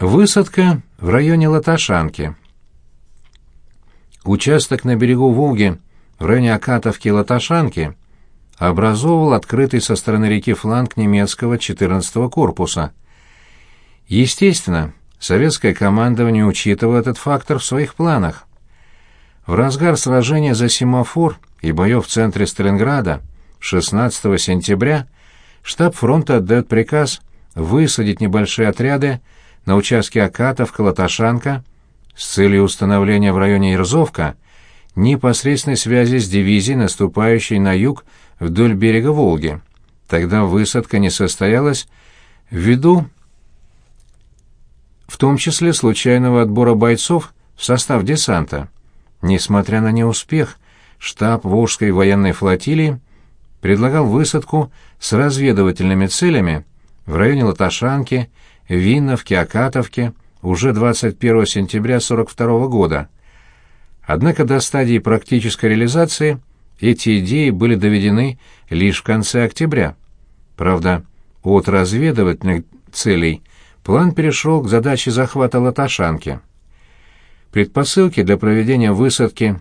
Высадка в районе Латашанки. Участок на берегу Волги в районе Акатовки и Латашанки образовывал открытый со стороны реки фланг немецкого 14-го корпуса. Естественно, советское командование учитывало этот фактор в своих планах. В разгар сражения за семафор и боев в центре Сталинграда 16 сентября штаб фронта отдает приказ высадить небольшие отряды на участке Акатов-Калаташанка с целью установления в районе Ирзовка непосредственной связи с дивизией, наступающей на юг вдоль берега Волги. Тогда высадка не состоялась ввиду в том числе случайного отбора бойцов в состав десанта. Несмотря на неуспех, штаб Волжской военной флотилии предлагал высадку с разведывательными целями в районе Латашанки, Винновки, Акатовки уже 21 сентября 1942 года. Однако до стадии практической реализации эти идеи были доведены лишь в конце октября. Правда, от разведывательных целей план перешел к задаче захвата Латашанки. Предпосылки для проведения высадки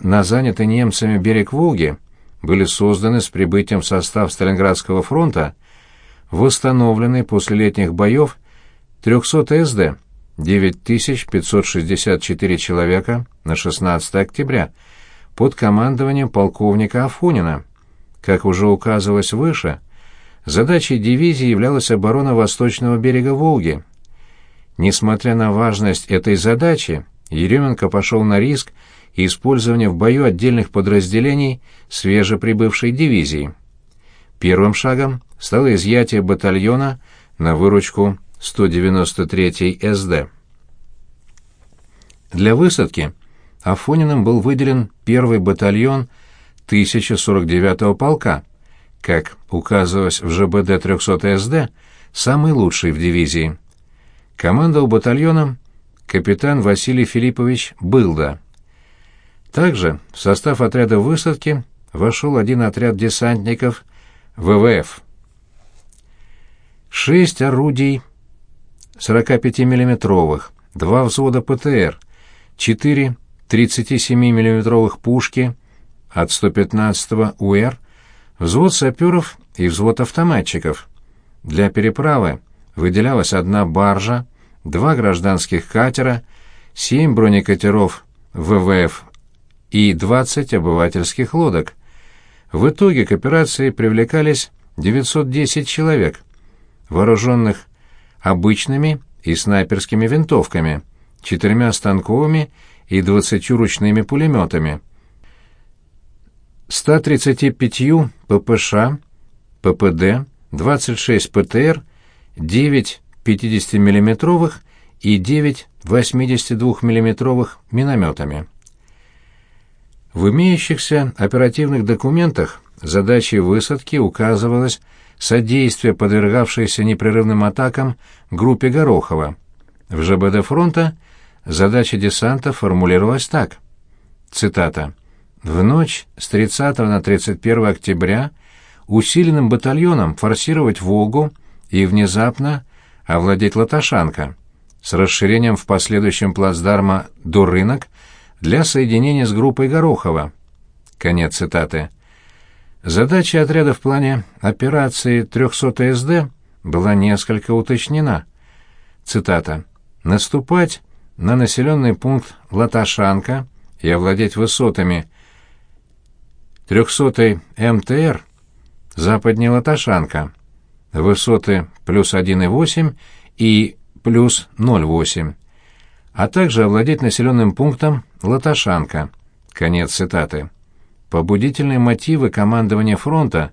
на занятый немцами берег Волги были созданы с прибытием в состав Сталинградского фронта, восстановленный после летних боев 300 СД, 9564 человека на 16 октября, под командованием полковника Афонина. Как уже указывалось выше, задачей дивизии являлась оборона восточного берега Волги. Несмотря на важность этой задачи, Еременко пошел на риск использования в бою отдельных подразделений свежеприбывшей дивизии. Первым шагом стало изъятие батальона на выручку 193-й СД. Для высадки Афониным был выделен первый батальон 1049-го полка, как указывалось в ЖБД 300 СД, самый лучший в дивизии. Командовал батальоном капитан Василий Филиппович Былда. Также в состав отряда высадки вошел один отряд десантников ВВФ. Шесть орудий 45-миллиметровых, два взвода ПТР, четыре 37-миллиметровых пушки от 115-го УР, взвод саперов и взвод автоматчиков. Для переправы выделялась одна баржа, два гражданских катера, семь бронекатеров ВВФ и 20 обывательских лодок. В итоге к операции привлекались 910 человек, вооруженных обычными и снайперскими винтовками, четырьмя станковыми и двадцатью ручными пулеметами, 135 ППШ, ППД, 26 ПТР, 9 50-мм и 9 82-мм минометами. В имеющихся оперативных документах задачей высадки указывалось содействие подвергавшейся непрерывным атакам группе Горохова. В ЖБД фронта задача десанта формулировалась так. Цитата. «В ночь с 30 на 31 октября усиленным батальоном форсировать Волгу и внезапно овладеть Латашанка с расширением в последующем плацдарма до рынок для соединения с группой Горохова». Конец цитаты. Задача отряда в плане операции 300 СД была несколько уточнена. Цитата. «Наступать на населенный пункт Латашанка и овладеть высотами 300 МТР западнее Латашанка, высоты плюс 1,8 и плюс 0,8, а также овладеть населенным пунктом Латашанка». Конец цитаты. Побудительные мотивы командования фронта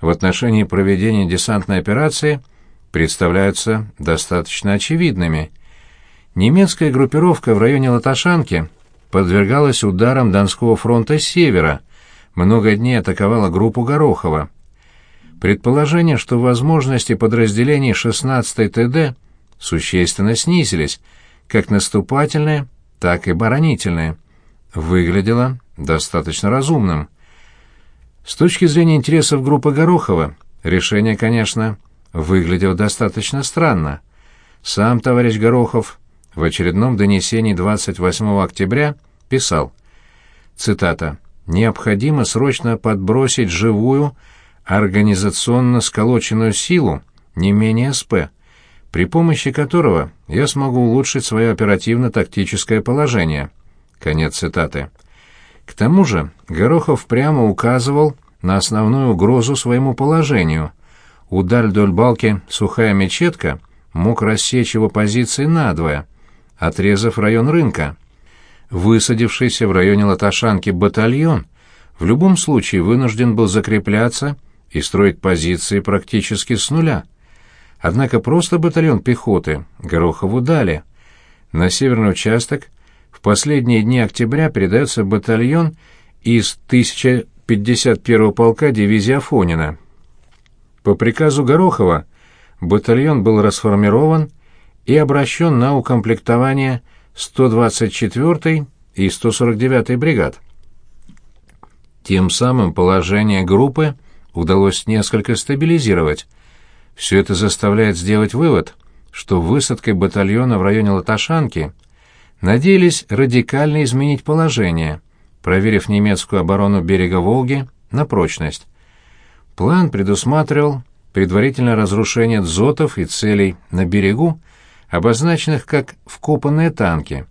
в отношении проведения десантной операции представляются достаточно очевидными. Немецкая группировка в районе Латашанки подвергалась ударам Донского фронта с севера, много дней атаковала группу Горохова. Предположение, что возможности подразделений 16-й ТД существенно снизились, как наступательные, так и оборонительные, выглядело достаточно разумным. С точки зрения интересов группы Горохова, решение, конечно, выглядело достаточно странно. Сам товарищ Горохов в очередном донесении 28 октября писал, цитата, «Необходимо срочно подбросить живую, организационно сколоченную силу, не менее СП, при помощи которого я смогу улучшить свое оперативно-тактическое положение». Конец цитаты. К тому же Горохов прямо указывал на основную угрозу своему положению. Удар вдоль балки «Сухая мечетка» мог рассечь его позиции надвое, отрезав район рынка. Высадившийся в районе Латашанки батальон в любом случае вынужден был закрепляться и строить позиции практически с нуля. Однако просто батальон пехоты Горохову дали. На северный участок в последние дни октября передается батальон из 1051-го полка дивизии Афонина. По приказу Горохова батальон был расформирован и обращен на укомплектование 124-й и 149-й бригад. Тем самым положение группы удалось несколько стабилизировать. Все это заставляет сделать вывод, что высадкой батальона в районе Латашанки надеялись радикально изменить положение, проверив немецкую оборону берега Волги на прочность. План предусматривал предварительное разрушение дзотов и целей на берегу, обозначенных как вкопанные танки,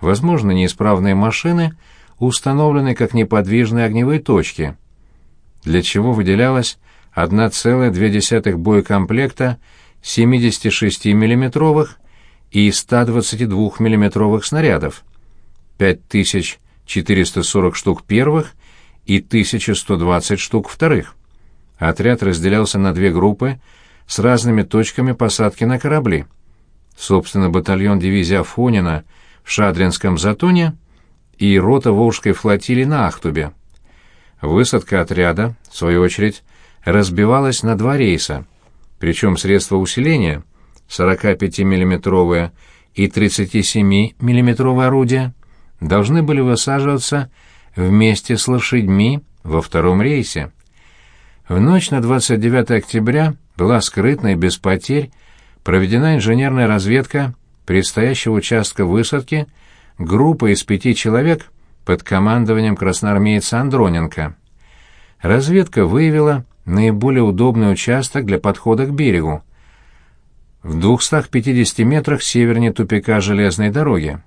возможно, неисправные машины, установленные как неподвижные огневые точки, для чего выделялась 1,2 боекомплекта 76 миллиметровых и 122 миллиметровых снарядов, 5440 штук первых и 1120 штук вторых. Отряд разделялся на две группы с разными точками посадки на корабли. Собственно, батальон дивизии Афонина в Шадринском затоне и рота Волжской флотилии на Ахтубе. Высадка отряда, в свою очередь, разбивалась на два рейса, причем средства усиления 45 миллиметровые и 37 миллиметровые орудия должны были высаживаться вместе с лошадьми во втором рейсе. В ночь на 29 октября была скрытно и без потерь проведена инженерная разведка предстоящего участка высадки группа из пяти человек под командованием красноармейца Андроненко. Разведка выявила наиболее удобный участок для подхода к берегу. В 250 метрах севернее тупика железной дороги.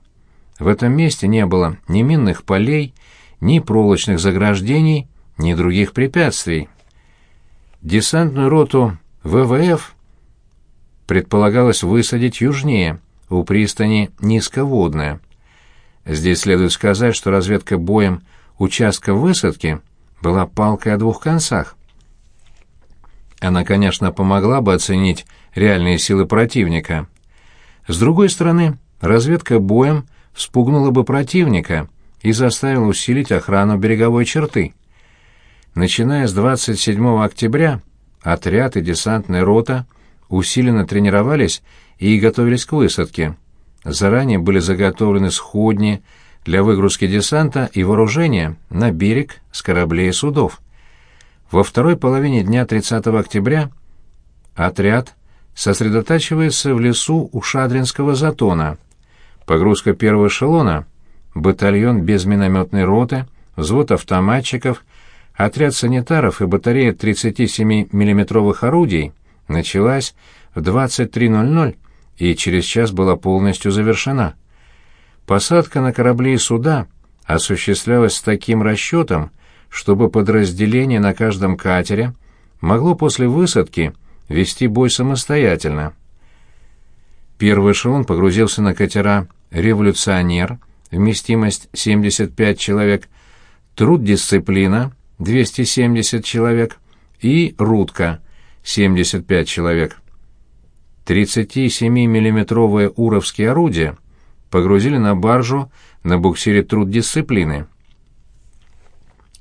В этом месте не было ни минных полей, ни проволочных заграждений, ни других препятствий. Десантную роту ВВФ предполагалось высадить южнее, у пристани Низководная. Здесь следует сказать, что разведка боем участка высадки была палкой о двух концах. Она, конечно, помогла бы оценить реальные силы противника. С другой стороны, разведка боем вспугнула бы противника и заставила усилить охрану береговой черты. Начиная с 27 октября отряд и десантная рота усиленно тренировались и готовились к высадке. Заранее были заготовлены сходни для выгрузки десанта и вооружения на берег с кораблей и судов. Во второй половине дня 30 октября отряд сосредотачивается в лесу у Шадринского затона. Погрузка первого эшелона, батальон без минометной роты, взвод автоматчиков — Отряд санитаров и батарея 37 миллиметровых орудий началась в 23.00 и через час была полностью завершена. Посадка на корабли и суда осуществлялась с таким расчетом, чтобы подразделение на каждом катере могло после высадки вести бой самостоятельно. Первый эшелон погрузился на катера «Революционер», вместимость 75 человек, «Труд дисциплина», 270 человек, и «Рудка» 75 человек. 37-миллиметровые уровские орудия погрузили на баржу на буксире труд дисциплины.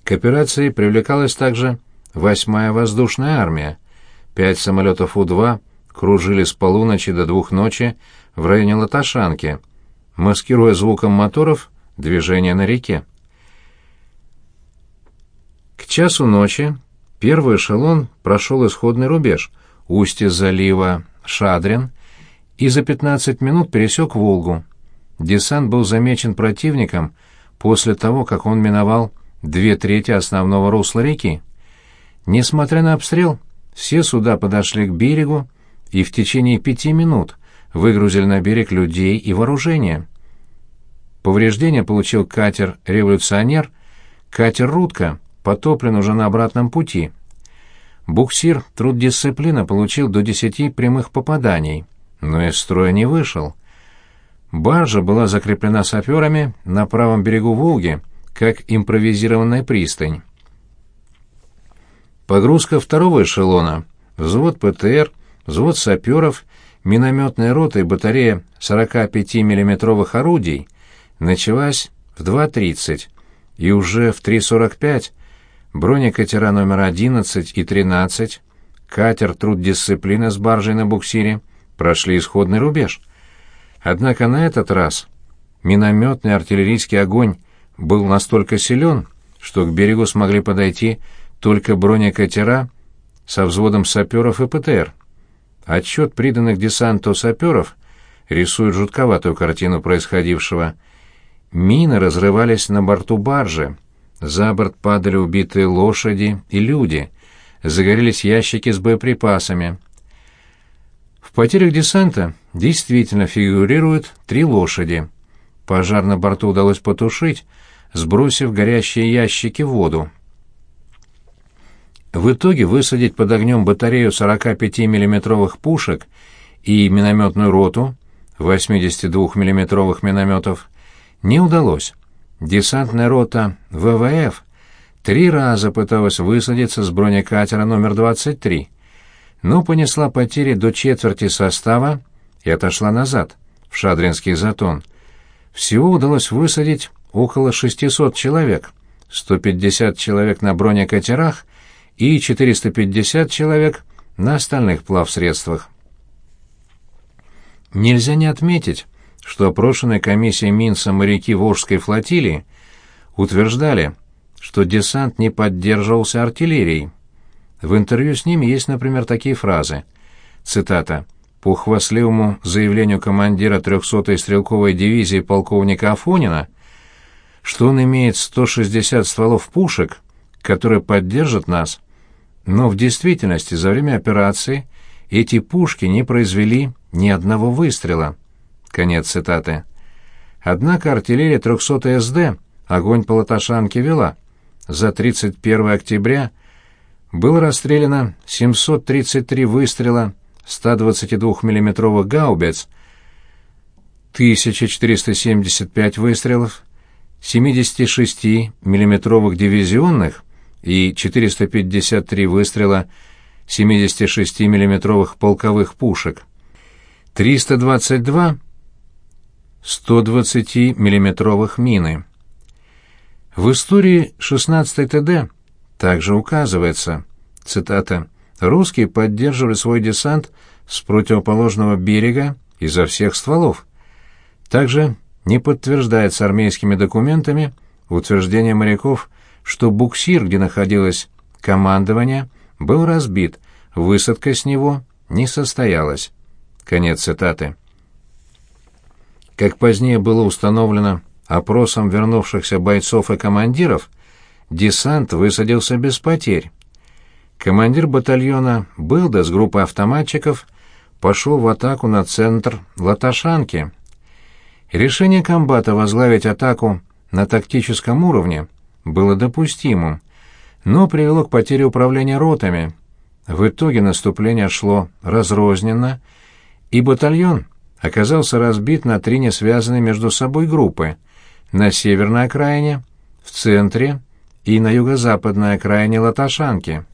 К операции привлекалась также 8-я воздушная армия. Пять самолетов У-2 кружили с полуночи до двух ночи в районе Латашанки, маскируя звуком моторов движение на реке. К часу ночи первый эшелон прошел исходный рубеж, устье залива Шадрин, и за 15 минут пересек Волгу. Десант был замечен противником после того, как он миновал две трети основного русла реки. Несмотря на обстрел, все суда подошли к берегу и в течение пяти минут выгрузили на берег людей и вооружение. Повреждения получил катер «Революционер», катер «Рудка» потоплен уже на обратном пути. Буксир «Труд дисциплина» получил до десяти прямых попаданий, но из строя не вышел. Баржа была закреплена саперами на правом берегу Волги, как импровизированная пристань. Погрузка второго эшелона, взвод ПТР, взвод саперов, минометная рота и батарея 45 миллиметровых орудий. Началась в 2.30, и уже в 3.45 бронекатера номер 11 и 13, катер «Труд дисциплины» с баржей на буксире. Прошли исходный рубеж. Однако на этот раз минометный артиллерийский огонь был настолько силен, что к берегу смогли подойти только бронекатера со взводом саперов и ПТР. Отчет приданных десанту саперов рисует жутковатую картину происходившего. Мины разрывались на борту баржи, за борт падали убитые лошади и люди, загорелись ящики с боеприпасами. В потерях десанта действительно фигурируют три лошади. Пожар на борту удалось потушить, сбросив горящие ящики в воду. В итоге высадить под огнем батарею 45 миллиметровых пушек и минометную роту 82 миллиметровых минометов не удалось. Десантная рота ВВФ три раза пыталась высадиться с бронекатера номер 23, но понесла потери до четверти состава и отошла назад, в Шадринский затон. Всего удалось высадить около 600 человек, 150 человек на бронекатерах и 450 человек на остальных плавсредствах. Нельзя не отметить, что опрошенная комиссия Минса моряки Волжской флотилии утверждали, что десант не поддерживался артиллерией. В интервью с ними есть, например, такие фразы. Цитата. «По хвастливому заявлению командира 300-й стрелковой дивизии полковника Афонина, что он имеет 160 стволов пушек, которые поддержат нас, но в действительности за время операции эти пушки не произвели ни одного выстрела. Конец цитаты. Однако артиллерия 300 СД огонь по Латашанке вела. За 31 октября было расстреляно 733 выстрела 122 миллиметровых гаубиц, 1475 выстрелов 76 миллиметровых дивизионных и 453 выстрела 76 миллиметровых полковых пушек, 322 120 миллиметровых мины. В истории 16 ТД также указывается, цитата, «Русские поддерживали свой десант с противоположного берега изо всех стволов». Также не подтверждается армейскими документами утверждение моряков что буксир, где находилось командование, был разбит, высадка с него не состоялась. Конец цитаты. Как позднее было установлено опросом вернувшихся бойцов и командиров, десант высадился без потерь. Командир батальона Былда с группой автоматчиков пошел в атаку на центр Латашанки. Решение комбата возглавить атаку на тактическом уровне – было допустимым, но привело к потере управления ротами. В итоге наступление шло разрозненно, и батальон оказался разбит на три несвязанные между собой группы — на северной окраине, в центре и на юго-западной окраине Латашанки.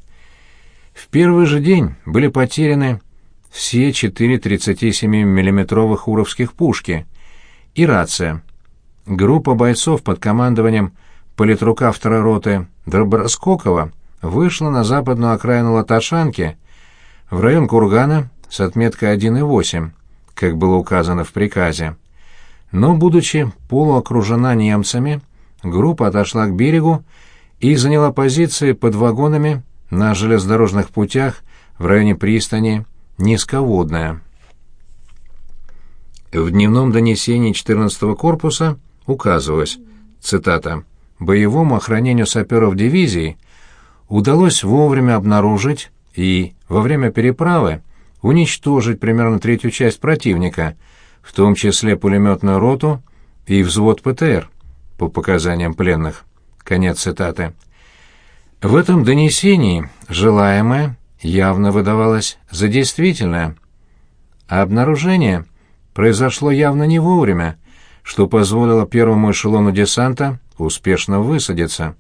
В первый же день были потеряны все четыре 37 миллиметровых уровских пушки и рация. Группа бойцов под командованием политрука второй роты Доброскокова вышла на западную окраину Латашанки, в район Кургана с отметкой 1,8, как было указано в приказе. Но, будучи полуокружена немцами, группа отошла к берегу и заняла позиции под вагонами на железнодорожных путях в районе пристани Низководная. В дневном донесении 14-го корпуса указывалось, цитата, «боевому охранению саперов дивизии удалось вовремя обнаружить и во время переправы уничтожить примерно третью часть противника, в том числе пулеметную роту и взвод ПТР, по показаниям пленных». Конец цитаты. В этом донесении желаемое явно выдавалось за действительное, а обнаружение произошло явно не вовремя, что позволило первому эшелону десанта успешно высадиться.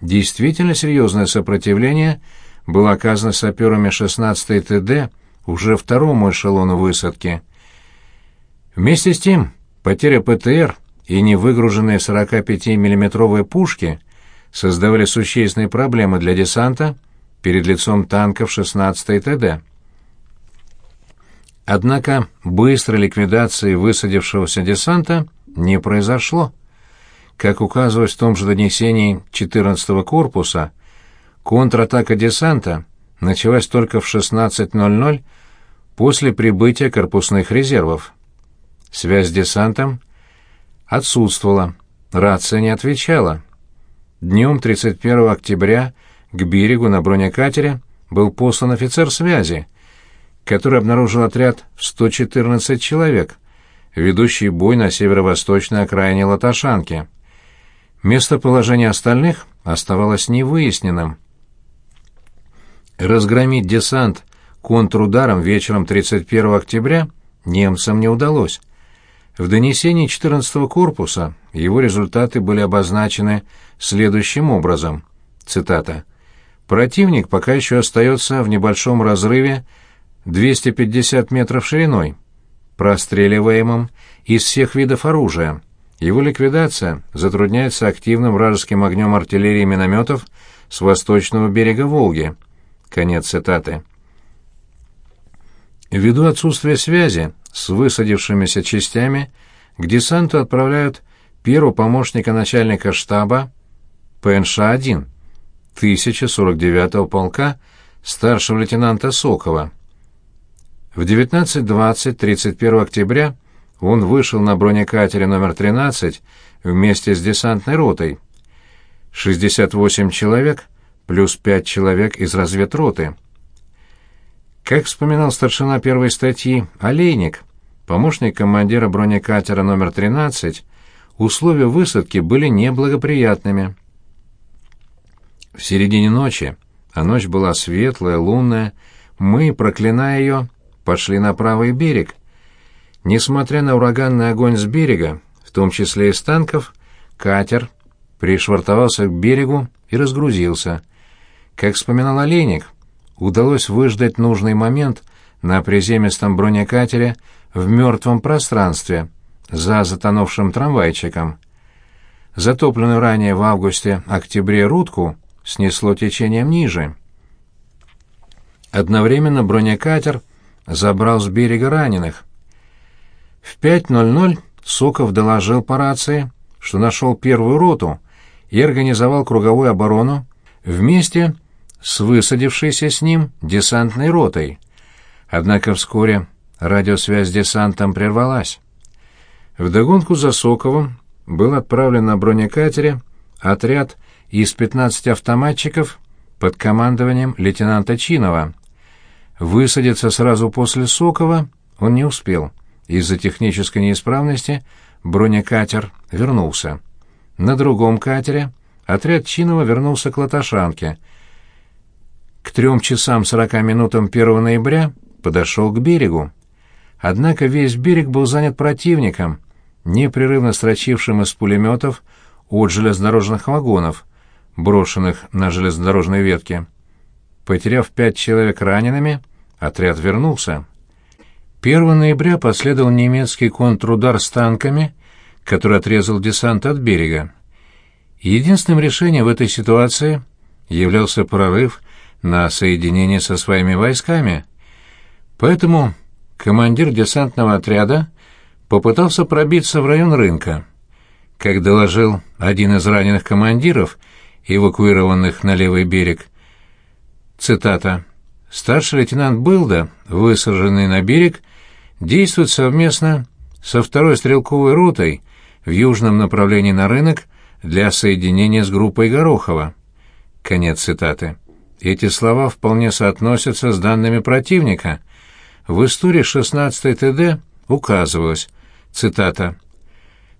Действительно серьезное сопротивление было оказано саперами 16-й ТД уже второму эшелону высадки. Вместе с тем, потеря ПТР и невыгруженные 45 миллиметровые пушки создавали существенные проблемы для десанта перед лицом танков 16-й ТД. Однако быстрой ликвидации высадившегося десанта не произошло. Как указывалось в том же донесении 14-го корпуса, контратака десанта началась только в 16.00 после прибытия корпусных резервов. Связь с десантом отсутствовала, рация не отвечала. Днем 31 октября к берегу на бронекатере был послан офицер связи, который обнаружил отряд в 114 человек, ведущий бой на северо-восточной окраине Латашанки. Местоположение остальных оставалось невыясненным. Разгромить десант контрударом вечером 31 октября немцам не удалось. В донесении 14-го корпуса его результаты были обозначены следующим образом. Цитата. «Противник пока еще остается в небольшом разрыве 250 метров шириной, простреливаемым из всех видов оружия. Его ликвидация затрудняется активным вражеским огнем артиллерии и минометов с восточного берега Волги». Конец цитаты. Ввиду отсутствия связи с высадившимися частями, к десанту отправляют первого помощника начальника штаба ПНШ-1 1049-го полка старшего лейтенанта Сокова. В 19.20 31 октября он вышел на бронекатере номер 13 вместе с десантной ротой. 68 человек плюс 5 человек из разведроты. Как вспоминал старшина первой статьи Олейник, помощник командира бронекатера номер 13, условия высадки были неблагоприятными. В середине ночи, а ночь была светлая, лунная, мы, проклиная ее, пошли на правый берег. Несмотря на ураганный огонь с берега, в том числе из танков, катер пришвартовался к берегу и разгрузился. Как вспоминал Олейник, удалось выждать нужный момент на приземистом бронекатере в мертвом пространстве, за затонувшим трамвайчиком. Затопленную ранее в августе-октябре рудку снесло течением ниже. Одновременно бронекатер забрал с берега раненых. В 5.00 Соков доложил по рации, что нашел первую роту и организовал круговую оборону вместе с высадившейся с ним десантной ротой. Однако вскоре радиосвязь с десантом прервалась. Вдогонку за Соковым был отправлен на бронекатере отряд из 15 автоматчиков под командованием лейтенанта Чинова. Высадиться сразу после Сокова он не успел. Из-за технической неисправности бронекатер вернулся. На другом катере отряд Чинова вернулся к Латашанке — к трем часам сорока минутам 1 ноября подошел к берегу. Однако весь берег был занят противником, непрерывно строчившим из пулеметов от железнодорожных вагонов, брошенных на железнодорожной ветке. Потеряв пять человек ранеными, отряд вернулся. 1 ноября последовал немецкий контрудар с танками, который отрезал десант от берега. Единственным решением в этой ситуации являлся прорыв на соединение со своими войсками. Поэтому командир десантного отряда попытался пробиться в район рынка. Как доложил один из раненых командиров, эвакуированных на левый берег, цитата, «Старший лейтенант Былда, высаженный на берег, действует совместно со второй стрелковой ротой в южном направлении на рынок для соединения с группой Горохова. Конец цитаты. Эти слова вполне соотносятся с данными противника. В истории 16-й ТД указывалось, цитата,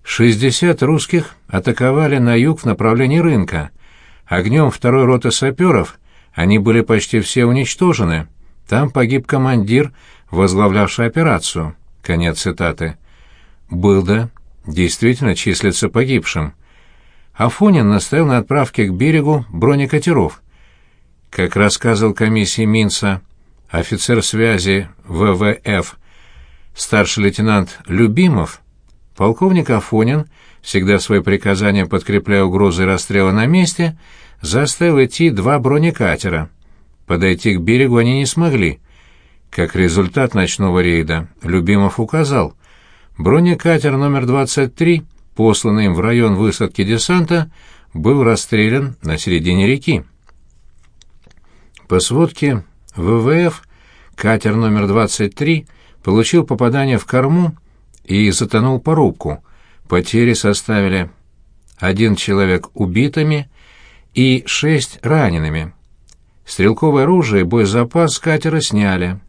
«60 русских атаковали на юг в направлении рынка. Огнем второй роты саперов они были почти все уничтожены. Там погиб командир, возглавлявший операцию». Конец цитаты. Былда действительно числится погибшим. Афонин настоял на отправке к берегу бронекатеров. Как рассказывал комиссии Минца офицер связи ВВФ старший лейтенант Любимов, полковник Афонин, всегда свои приказания подкрепляя угрозой расстрела на месте, заставил идти два бронекатера. Подойти к берегу они не смогли. Как результат ночного рейда Любимов указал, бронекатер номер 23, посланный им в район высадки десанта, был расстрелян на середине реки. По сводке ВВФ катер номер 23 получил попадание в корму и затонул по рубку. Потери составили один человек убитыми и шесть ранеными. Стрелковое оружие и боезапас катера сняли.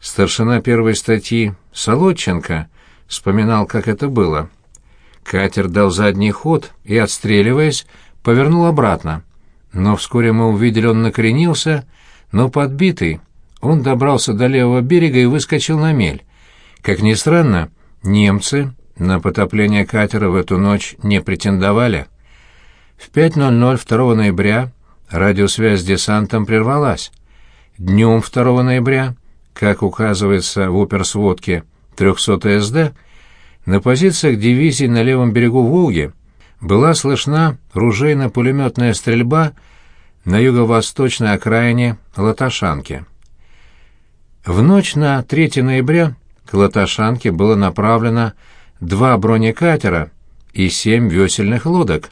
Старшина первой статьи Солодченко вспоминал, как это было. Катер дал задний ход и, отстреливаясь, повернул обратно. Но вскоре мы увидели, он накренился, но подбитый, он добрался до левого берега и выскочил на мель. Как ни странно, немцы на потопление катера в эту ночь не претендовали. В 5.00 2 ноября радиосвязь с десантом прервалась. Днем 2 ноября, как указывается в оперсводке 300 СД, на позициях дивизии на левом берегу Волги была слышна ружейно-пулеметная стрельба на юго-восточной окраине Латашанки. В ночь на 3 ноября к Латашанке было направлено два бронекатера и семь весельных лодок.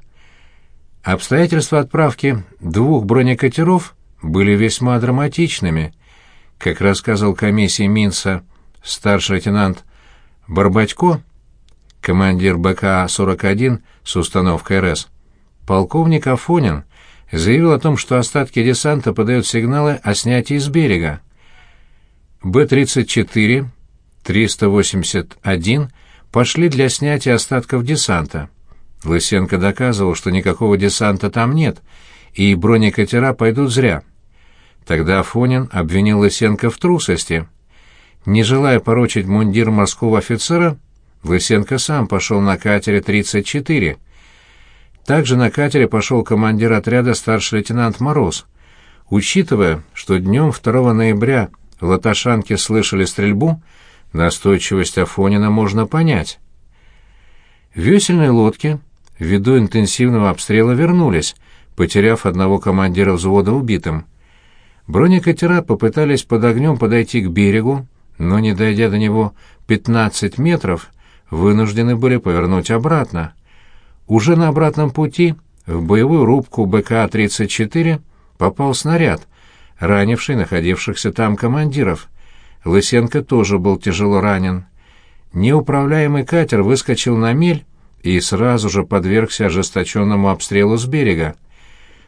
Обстоятельства отправки двух бронекатеров были весьма драматичными. Как рассказал комиссии Минца старший лейтенант Барбатько, командир БК-41 с установкой РС, полковник Афонин заявил о том, что остатки десанта подают сигналы о снятии с берега. Б-34, 381 пошли для снятия остатков десанта. Лысенко доказывал, что никакого десанта там нет, и бронекатера пойдут зря. Тогда Афонин обвинил Лысенко в трусости. Не желая порочить мундир морского офицера, Лысенко сам пошел на катере 34. Также на катере пошел командир отряда старший лейтенант Мороз. Учитывая, что днем 2 ноября в Латашанке слышали стрельбу, настойчивость Афонина можно понять. Весельные лодки ввиду интенсивного обстрела вернулись, потеряв одного командира взвода убитым. Бронекатера попытались под огнем подойти к берегу, но, не дойдя до него 15 метров, вынуждены были повернуть обратно. Уже на обратном пути в боевую рубку БК-34 попал снаряд, ранивший находившихся там командиров. Лысенко тоже был тяжело ранен. Неуправляемый катер выскочил на мель и сразу же подвергся ожесточенному обстрелу с берега.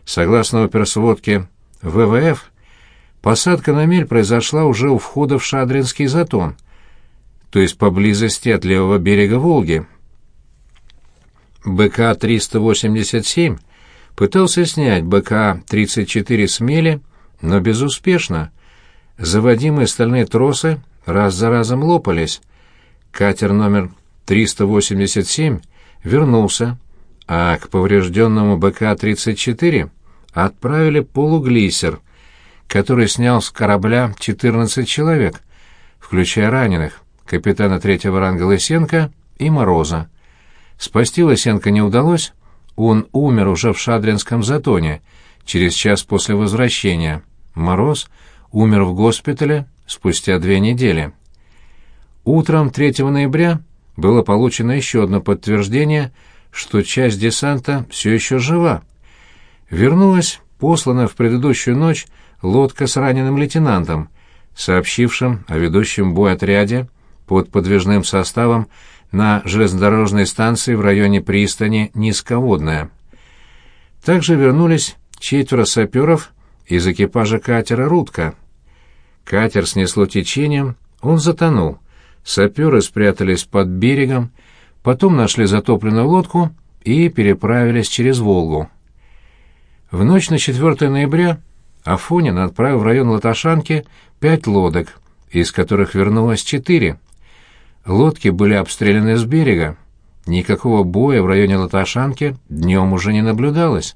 Согласно оперсводке ВВФ, посадка на мель произошла уже у входа в Шадринский затон, то есть поблизости от левого берега Волги. БК-387 пытался снять БК-34 с мели, но безуспешно. Заводимые стальные тросы раз за разом лопались. Катер номер 387 вернулся, а к поврежденному БК-34 отправили полуглиссер, который снял с корабля 14 человек, включая раненых, капитана третьего ранга Лысенко и Мороза. Спасти Лысенко не удалось, он умер уже в Шадринском затоне, через час после возвращения. Мороз умер в госпитале спустя две недели. Утром 3 ноября было получено еще одно подтверждение, что часть десанта все еще жива. Вернулась посланная в предыдущую ночь лодка с раненым лейтенантом, сообщившим о ведущем бой отряде под подвижным составом на железнодорожной станции в районе пристани Низководная. Также вернулись четверо саперов из экипажа катера «Рудка». Катер снесло течением, он затонул. Саперы спрятались под берегом, потом нашли затопленную лодку и переправились через Волгу. В ночь на 4 ноября Афонин отправил в район Латашанки пять лодок, из которых вернулось четыре. Лодки были обстреляны с берега. Никакого боя в районе Латашанки днем уже не наблюдалось.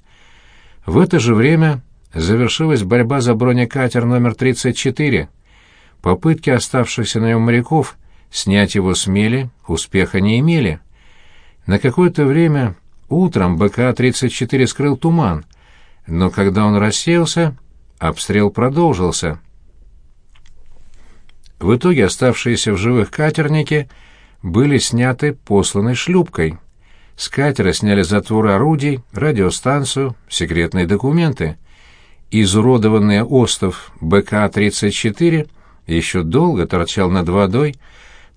В это же время завершилась борьба за бронекатер номер 34. Попытки оставшихся на нем моряков снять его с мели успеха не имели. На какое-то время утром БК-34 скрыл туман, но когда он рассеялся, обстрел продолжился. В итоге оставшиеся в живых катерники были сняты посланной шлюпкой. С катера сняли затворы орудий, радиостанцию, секретные документы. Изуродованный остов БК-34 еще долго торчал над водой,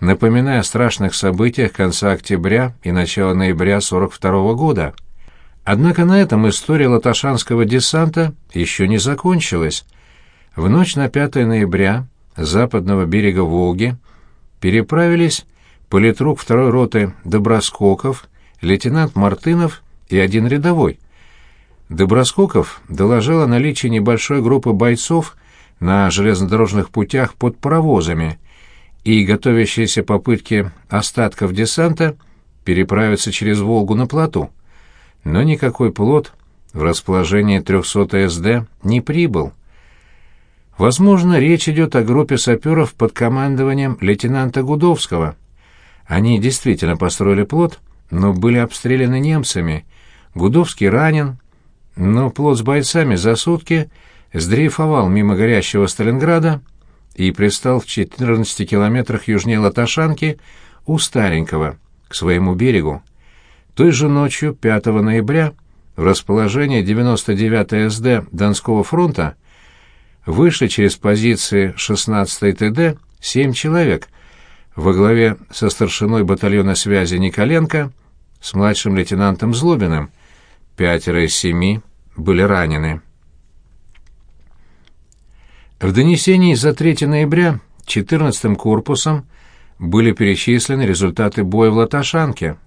напоминая о страшных событиях конца октября и начала ноября 42 -го года. Однако на этом история латашанского десанта еще не закончилась. В ночь на 5 ноября с западного берега Волги переправились политрук второй роты Доброскоков, лейтенант Мартынов и один рядовой. Доброскоков доложил о наличии небольшой группы бойцов на железнодорожных путях под паровозами и готовящиеся попытки остатков десанта переправиться через Волгу на плоту. Но никакой плот в расположении 300 СД не прибыл. Возможно, речь идет о группе саперов под командованием лейтенанта Гудовского. Они действительно построили плот, но были обстреляны немцами. Гудовский ранен, но плот с бойцами за сутки сдрейфовал мимо горящего Сталинграда и пристал в 14 километрах южнее Латашанки у Старенького, к своему берегу. Той же ночью, 5 ноября, в расположении 99-й СД Донского фронта вышли через позиции 16-й ТД семь человек во главе со старшиной батальона связи Николенко с младшим лейтенантом Злобиным. Пятеро из семи были ранены. В донесении за 3 ноября 14-м корпусом были перечислены результаты боя в Латашанке.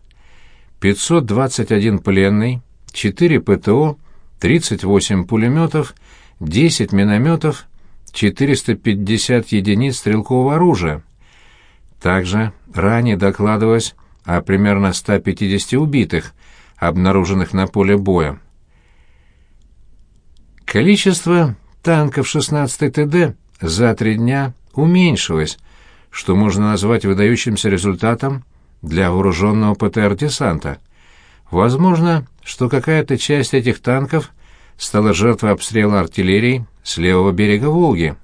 521 пленный, 4 ПТО, 38 пулеметов 10 минометов, 450 единиц стрелкового оружия. Также ранее докладывалось о примерно 150 убитых, обнаруженных на поле боя. Количество танков 16-й ТД за три дня уменьшилось, что можно назвать выдающимся результатом для вооруженного ПТР-десанта. Возможно, что какая-то часть этих танков – стала жертвой обстрела артиллерии с левого берега Волги.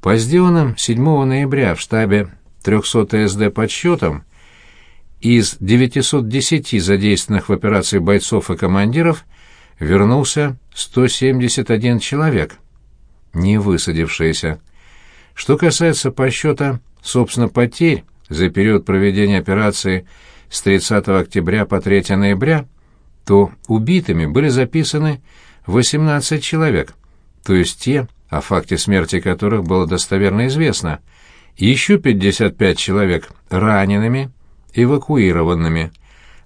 По сделанным 7 ноября в штабе 300 СД подсчетам, из 910 задействованных в операции бойцов и командиров вернулся 171 человек, не высадившиеся. Что касается подсчета, собственно, потерь за период проведения операции с 30 октября по 3 ноября, то убитыми были записаны 18 человек, то есть те, о факте смерти которых было достоверно известно, еще 55 человек ранеными, эвакуированными.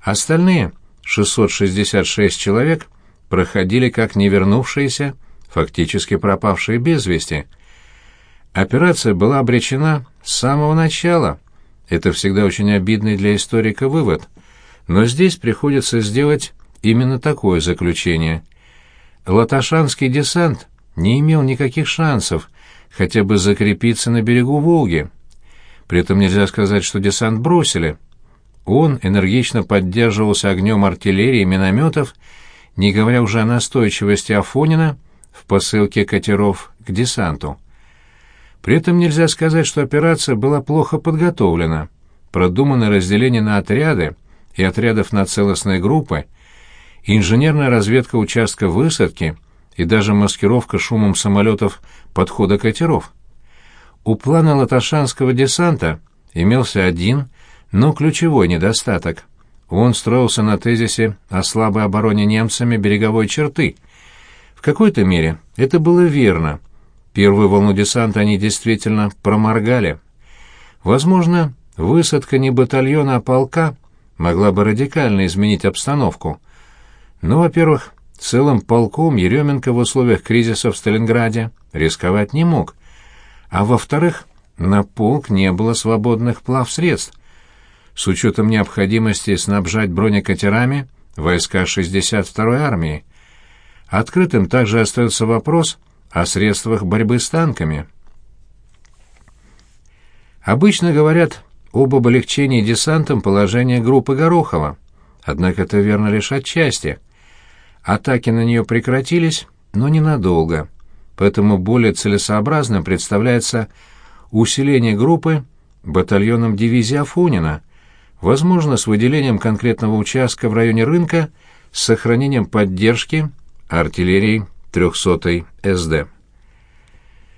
Остальные, 666 человек, проходили как не вернувшиеся, фактически пропавшие без вести. Операция была обречена с самого начала. Это всегда очень обидный для историка вывод. Но здесь приходится сделать именно такое заключение. Латашанский десант не имел никаких шансов хотя бы закрепиться на берегу Волги. При этом нельзя сказать, что десант бросили. Он энергично поддерживался огнем артиллерии и минометов, не говоря уже о настойчивости Афонина в посылке катеров к десанту. При этом нельзя сказать, что операция была плохо подготовлена. Продумано разделение на отряды и отрядов на целостные группы — инженерная разведка участка высадки и даже маскировка шумом самолетов подхода катеров. У плана латашанского десанта имелся один, но ключевой недостаток. Он строился на тезисе о слабой обороне немцами береговой черты. В какой-то мере это было верно. Первую волну десанта они действительно проморгали. Возможно, высадка не батальона, а полка могла бы радикально изменить обстановку. Но, во-первых, целым полком Еременко в условиях кризиса в Сталинграде рисковать не мог. А во-вторых, на полк не было свободных плавсредств. С учетом необходимости снабжать бронекатерами войска 62-й армии. Открытым также остается вопрос о средствах борьбы с танками. Обычно говорят об облегчении десантом положения группы Горохова, однако это верно лишь отчасти. Атаки на нее прекратились, но ненадолго, поэтому более целесообразно представляется усиление группы батальоном дивизии Афонина, возможно, с выделением конкретного участка в районе рынка с сохранением поддержки артиллерии 300-й СД.